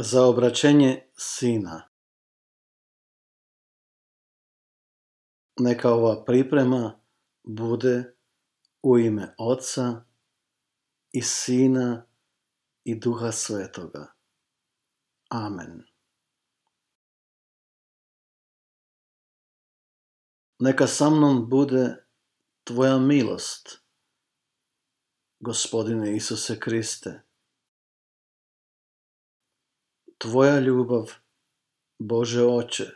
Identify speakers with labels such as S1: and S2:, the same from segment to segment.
S1: Za obraćenje Sina Neka ova priprema bude u ime Oca i Sina i Duha Svetoga. Amen. Neka sa mnom bude Tvoja milost, Gospodine Isuse Kriste. Tvoja ljubav, Bože Oče,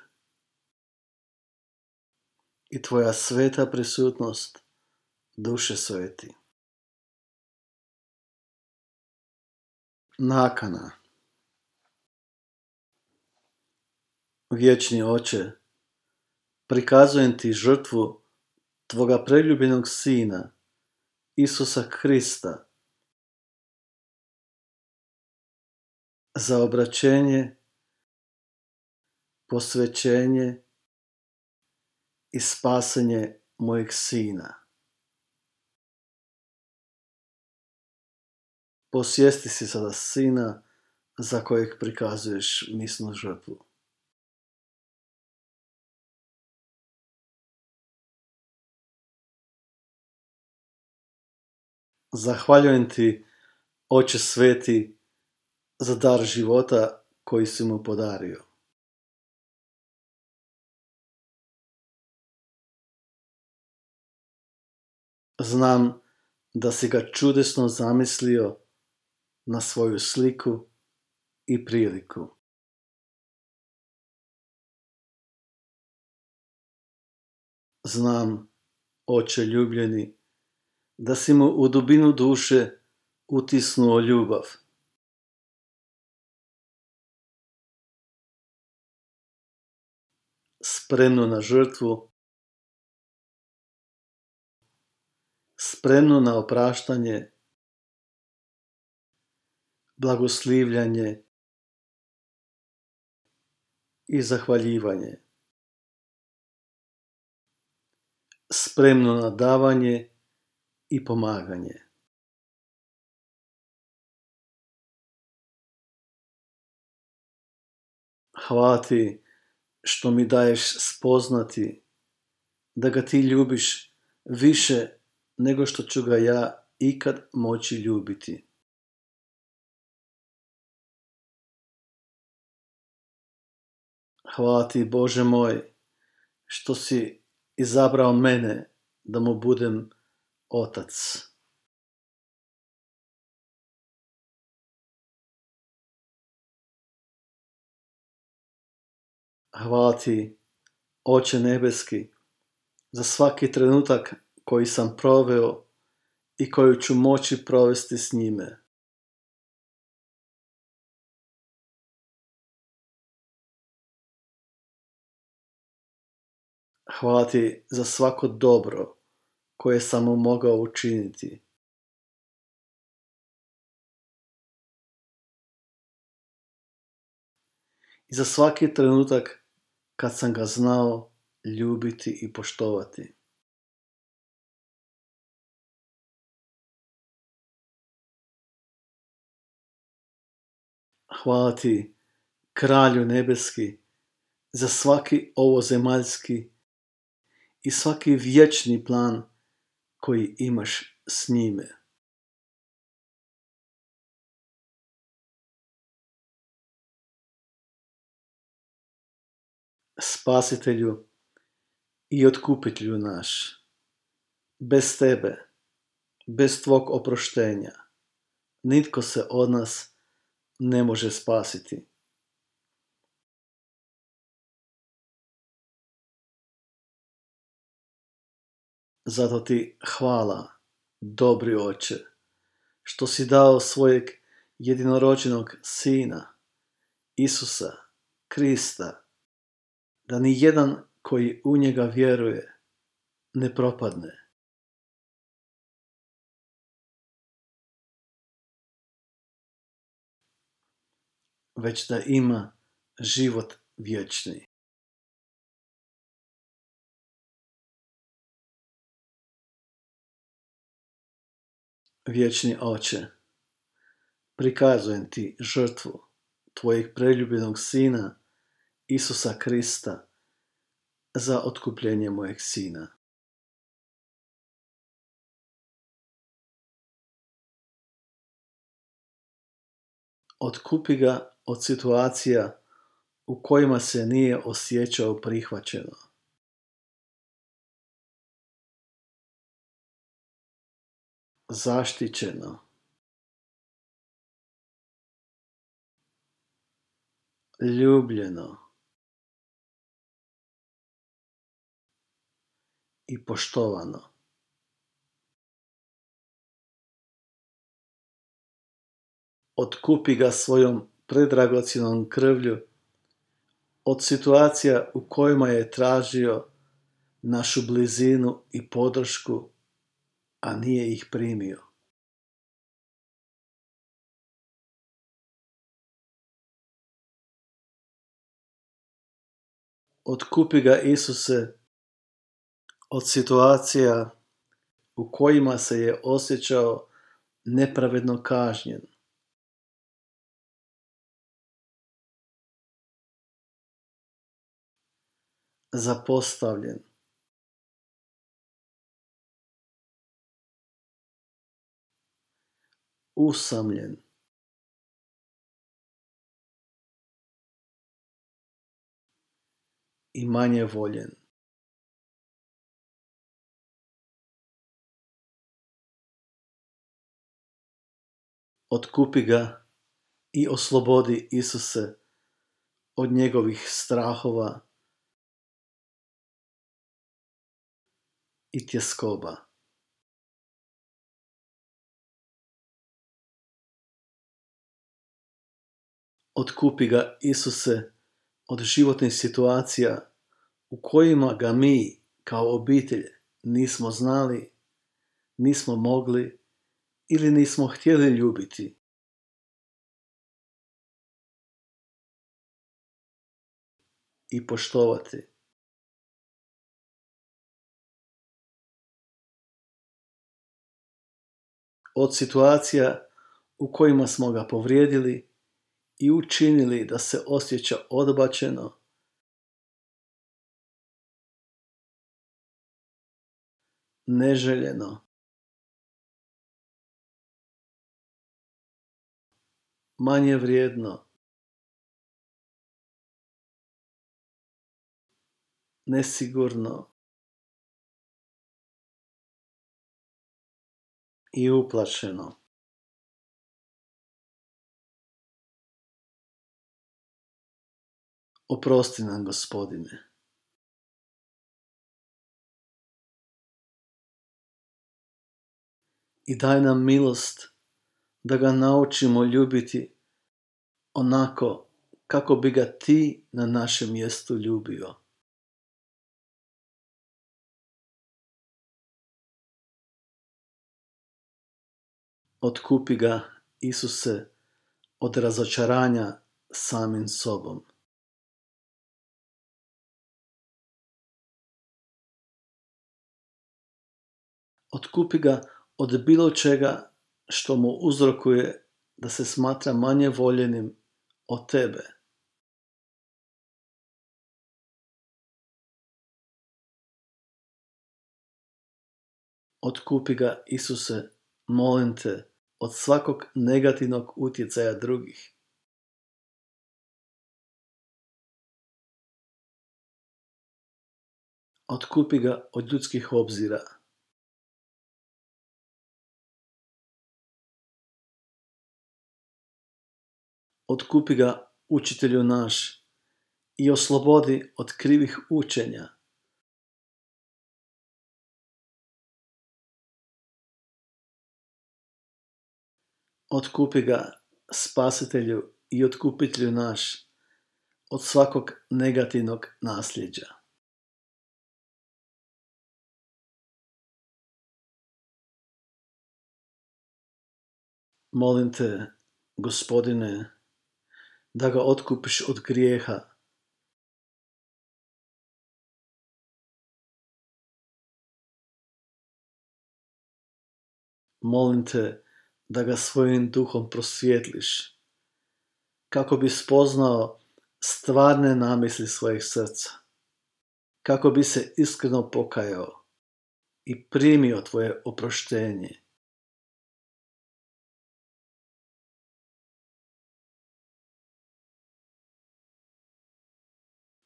S1: i Tvoja sveta prisutnost, Duše Sveti. Nakana Vječni Oče, prikazujem Ti žrtvu Tvoga preljubljenog Sina, Isusa Krista, za obraćenje, posvećenje i spasenje mojeg Sina. Posjesti si sada Sina za kojeg prikazuješ misnu žrtvu. Zahvaljujem ti, Oče Sveti, za dar života koji si mu podario. Znam da si ga čudesno zamislio na svoju sliku i priliku. Znam, oče ljubljeni, da si mu u dubinu duše utisnuo ljubav. Spremno na žrtvu, spremno na opraštanje, blagoslivljanje i zahvaljivanje. Spremno na davanje i pomaganje. Hvala ti što mi daješ spoznati da ga ti ljubiš više nego što ću ga ja ikad moći ljubiti. Hvala ti, Bože moj, što si izabrao mene da mu budem otac. Hvala ti, Oče nebeski, za svaki trenutak koji sam proveo i koju ću moći provesti s njime. Hvala ti za svako dobro koje sam mu mogao učiniti. I za svaki trenutak kad sam ga znao ljubiti i poštovati. Hvala ti, kralju nebeski, za svaki ovozemaljski i svaki vječni plan koji imaš s njime. Spasitelju i otkupitelju naš, bez tebe, bez tvog oproštenja, nitko se od nas ne može spasiti. Zato ti hvala, dobri oče, što si dao svojeg jedinorođenog sina, Isusa, Krista, da ni jedan koji u njega vjeruje ne propadne. već da ima život vječni. Vječni oče, prikazujem ti žrtvu tvojeg preljubljenog sina, Isusa Krista, za otkupljenje mojeg sina. Otkupi ga od situacija u kojima se nije osjećao prihvaćeno. Zaštićeno. Ljubljeno. I poštovano. Otkupi ga svojom predragocjenom krvlju od situacija u kojima je tražio našu blizinu i podršku, a nije ih primio. Otkupi ga Isuse od situacija u kojima se je osjećao nepravedno kažnjen. Zapostavljen. Usamljen. I manje voljen. Otkupi ga i oslobodi Isuse od njegovih strahova i tjeskoba. Otkupi ga Isuse od životnih situacija u kojima ga mi kao obitelj nismo znali, nismo mogli ili nismo htjeli ljubiti. i poštovati. Od situacija u kojima smo ga povrijedili i učinili da se osjeća odbačeno, neželjeno, manje vrijedno, nesigurno i uplašeno. Oprosti nam, gospodine. I daj nam milost da ga naučimo ljubiti onako kako bi ga ti na našem mjestu ljubio. Otkupi ga, Isuse, od razočaranja samim sobom. Otkupi ga od bilo čega što mu uzrokuje da se smatra manje voljenim od tebe. Otkupi ga, Isuse, molim te, od svakog negativnog utjecaja drugih. Otkupi ga od ljudskih obzira. Otkupi ga, učitelju naš, i oslobodi od krivih učenja. Otkupi ga, spasitelju i otkupitelju naš, od svakog negativnog nasljeđa. Molim te, gospodine, da ga otkupiš od grijeha. Molim te da ga svojim duhom prosvjetliš, kako bi spoznao stvarne namisli svojeg srca, kako bi se iskreno pokajao i primio tvoje oproštenje.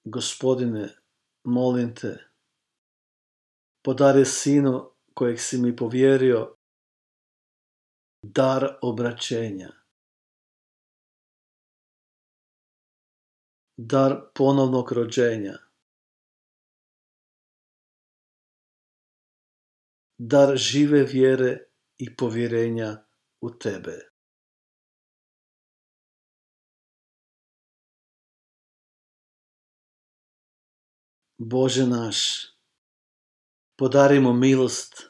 S1: Gospodine, molim te, podari sinu kojeg si mi povjerio dar obraćenja, dar ponovnog rođenja, dar žive vjere i povjerenja u tebe. Bože naš, podarimo milost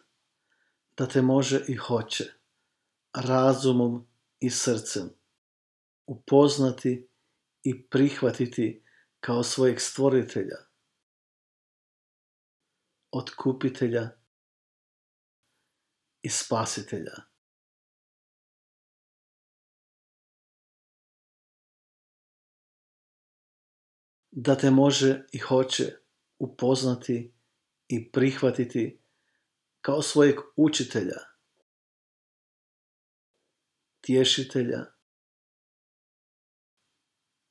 S1: da te može i hoće razumom i srcem upoznati i prihvatiti kao svojeg stvoritelja, otkupitelja i spasitelja. Da te može i hoće upoznati i prihvatiti kao svojeg učitelja, tješitelja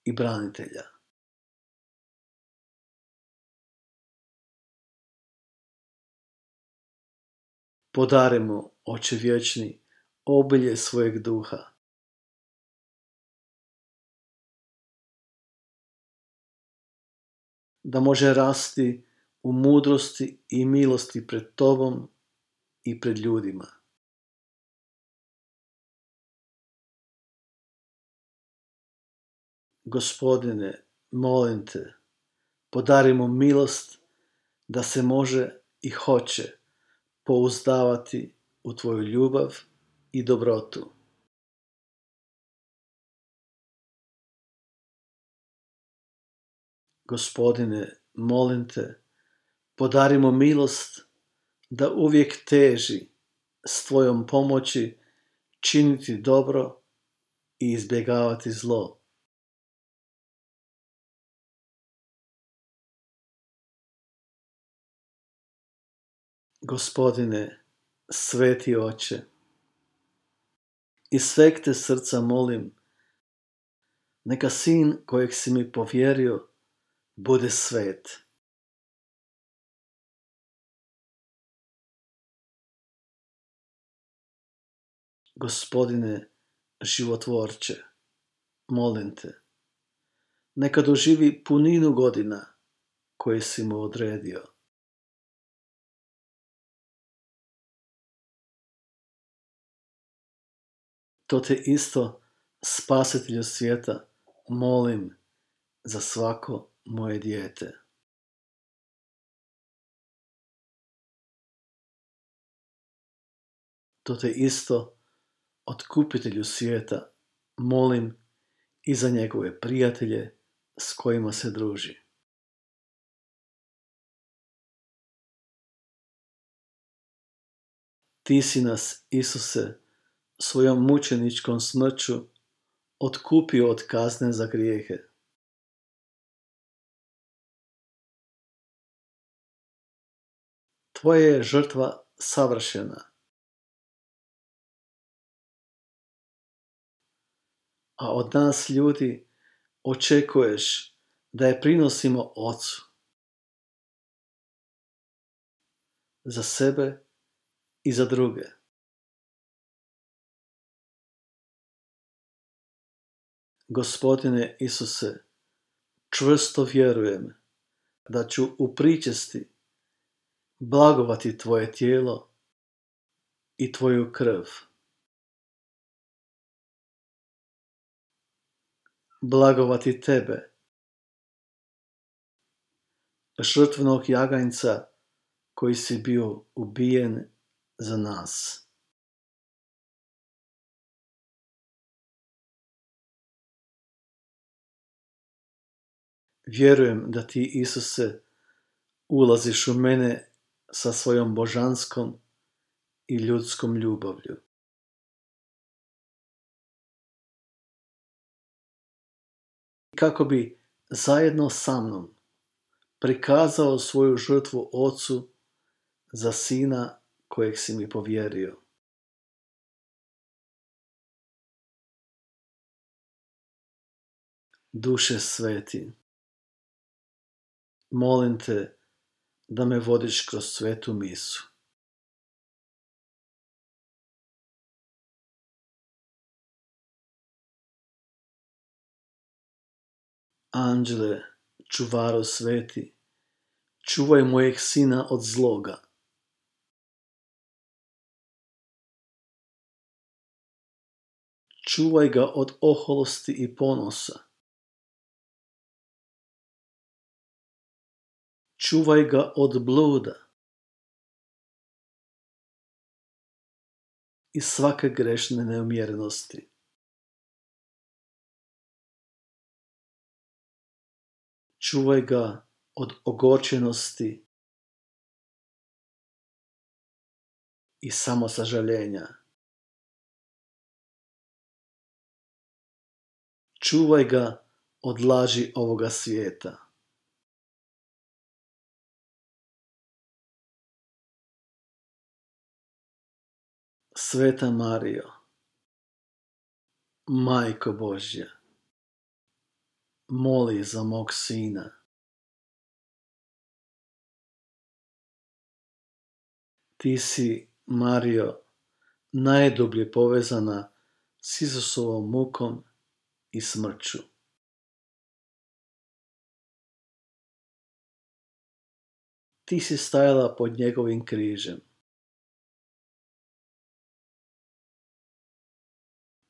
S1: i branitelja. Podarimo, oče vječni, obilje svojeg duha. Da može rasti u mudrosti i milosti pred tobom i pred ljudima. Gospodine, molim te, podari mu milost da se može i hoće pouzdavati u tvoju ljubav i dobrotu. Gospodine, molim te, podari mu milost da uvijek teži s tvojom pomoći činiti dobro i izbjegavati zlo. Gospodine, sveti oče, iz sveg te srca molim, neka sin kojeg si mi povjerio bude svet. Gospodine, životvorče, molim te, neka doživi puninu godina koje si mu odredio. to te isto, spasitelju svijeta, molim za svako moje dijete. To te isto, otkupitelju svijeta, molim i za njegove prijatelje s kojima se druži. Ti si nas, Isuse, svojom mučeničkom smrću otkupio od kazne za grijehe. Tvoja je žrtva savršena. A od nas ljudi očekuješ da je prinosimo Ocu. Za sebe i za druge. Gospodine Isuse, čvrsto vjerujem da ću u pričesti blagovati Tvoje tijelo i Tvoju krv. Blagovati Tebe, žrtvenog jaganjca koji si bio ubijen za nas. Vjerujem da ti, Isuse, ulaziš u mene sa svojom božanskom i ljudskom ljubavlju. kako bi zajedno sa mnom prikazao svoju žrtvu Ocu za Sina kojeg si mi povjerio. Duše sveti, molim te da me vodiš kroz svetu misu. Anđele, čuvaro sveti, čuvaj mojeg sina od zloga. Čuvaj ga od oholosti i ponosa. Čuvaj ga od bluda i svake grešne neumjerenosti. čuvaj ga od ogorčenosti i samosažaljenja. Čuvaj ga od laži ovoga svijeta. Sveta Mario, Majko Božja, moli za mog sina. Ti si, Mario, najdublje povezana s Isusovom mukom i smrću. Ti si stajala pod njegovim križem.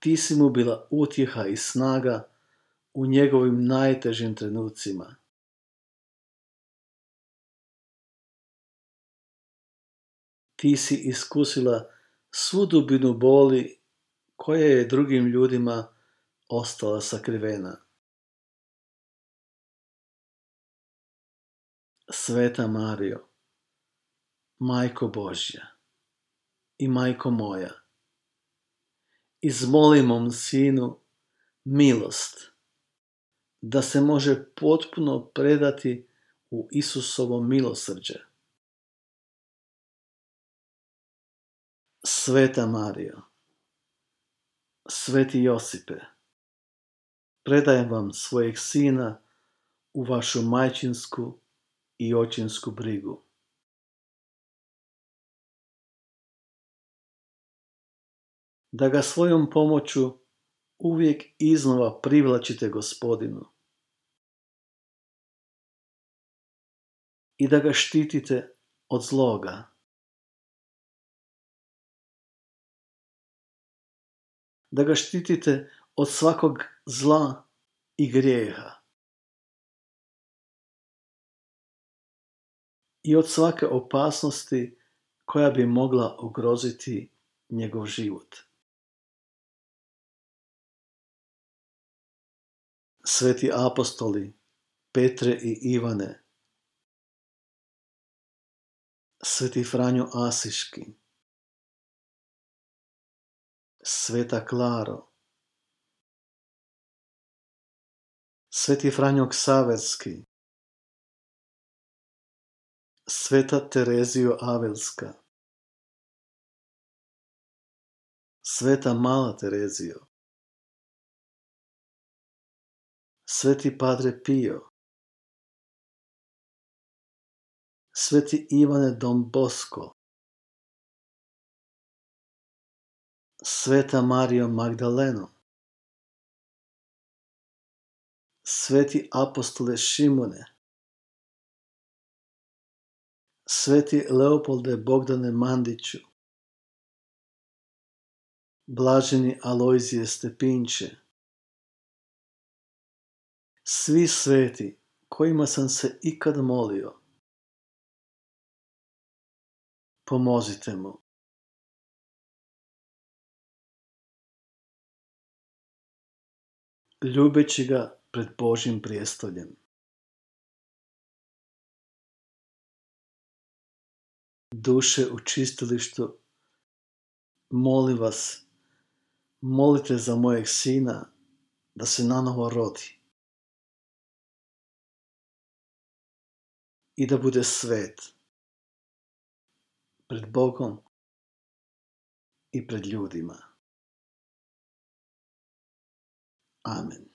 S1: Ti si mu bila utjeha i snaga u njegovim najtežim trenucima. Ti si iskusila svu dubinu boli koja je drugim ljudima ostala sakrivena. Sveta Mario, Majko Božja i Majko moja, izmoli mom sinu milost da se može potpuno predati u Isusovo milosrđe. Sveta Mario, Sveti Josipe, predajem vam svojeg sina u vašu majčinsku i očinsku brigu. Da ga svojom pomoću uvijek iznova privlačite gospodinu. I da ga štitite od zloga. Da ga štitite od svakog zla i grijeha. I od svake opasnosti koja bi mogla ugroziti njegov život. Sveti apostoli Petre i Ivane, sveti Franjo Asiški, sveta Klaro, sveti Franjo Ksaverski, sveta Terezio Avelska, sveta Mala Terezio, Sveti Padre Pio, Sveti Ivane Dom Bosco, Sveta Mario Magdaleno, Sveti Apostole Šimone, Sveti Leopolde Bogdane Mandiću, Blaženi Alojzije Stepinče, svi sveti kojima sam se ikad molio, pomozite mu. Ljubeći ga pred Božim prijestoljem. Duše u čistilištu, molim vas, molite za mojeg sina da se nanovo rodi. I da bude svet pred Bogom i pred ljudima. Amen.